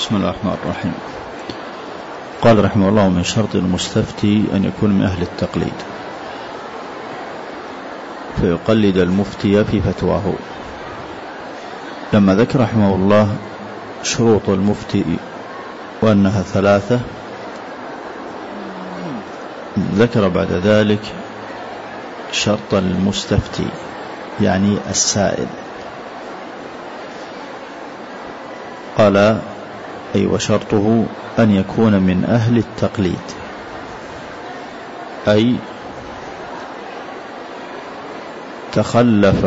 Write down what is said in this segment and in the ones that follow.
بسم الله الرحمن الرحيم. قال رحمه الله من شرط المستفتي أن يكون من أهل التقليد. فيقلد المفتي في فتواه. لما ذكر رحمه الله شروط المفتي وأنها ثلاثة ذكر بعد ذلك شرط المستفتي يعني السائل. قال أي وشرطه أن يكون من أهل التقليد. أي تخلف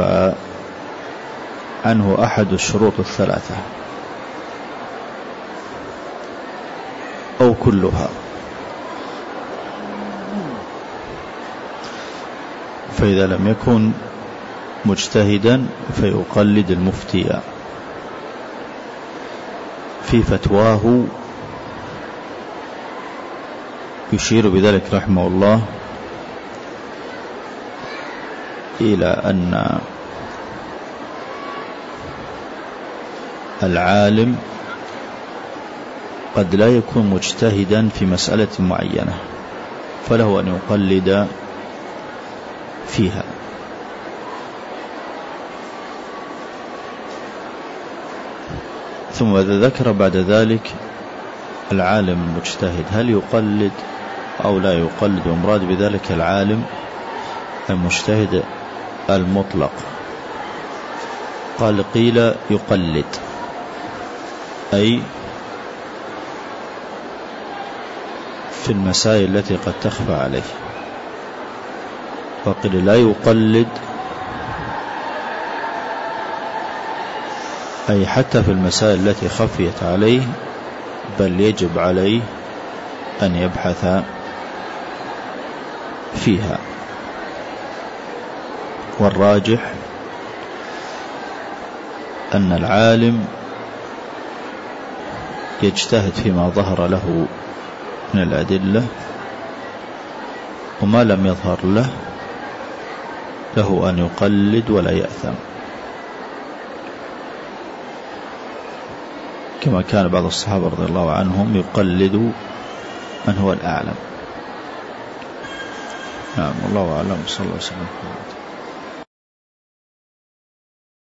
عنه أحد الشروط الثلاثة. أو كلها. فإذا لم يكن مجتهدا فيقلد المفتي. في فتواه يشير بذلك رحمه الله إلى أن العالم قد لا يكون مجتهدا في مسألة معينة فله أن يقلد فيها. ثم ذكر بعد ذلك العالم المجتهد هل يقلد أو لا يقلد؟ ومراد بذلك العالم المجتهد المطلق. قال قيل يقلد أي في المسائل التي قد تخفى عليه. وقيل لا يقلد أي حتى في المسائل التي خفيت عليه بل يجب عليه أن يبحث فيها. والراجح أن العالم يجتهد فيما ظهر له من الأدلة وما لم يظهر له له أن يقلد ولا يأثم. كما كان بعض الصحابة رضي الله عنهم يقلد من هو الأعلم. نعم والله أعلم. صلى الله عليه وسلم.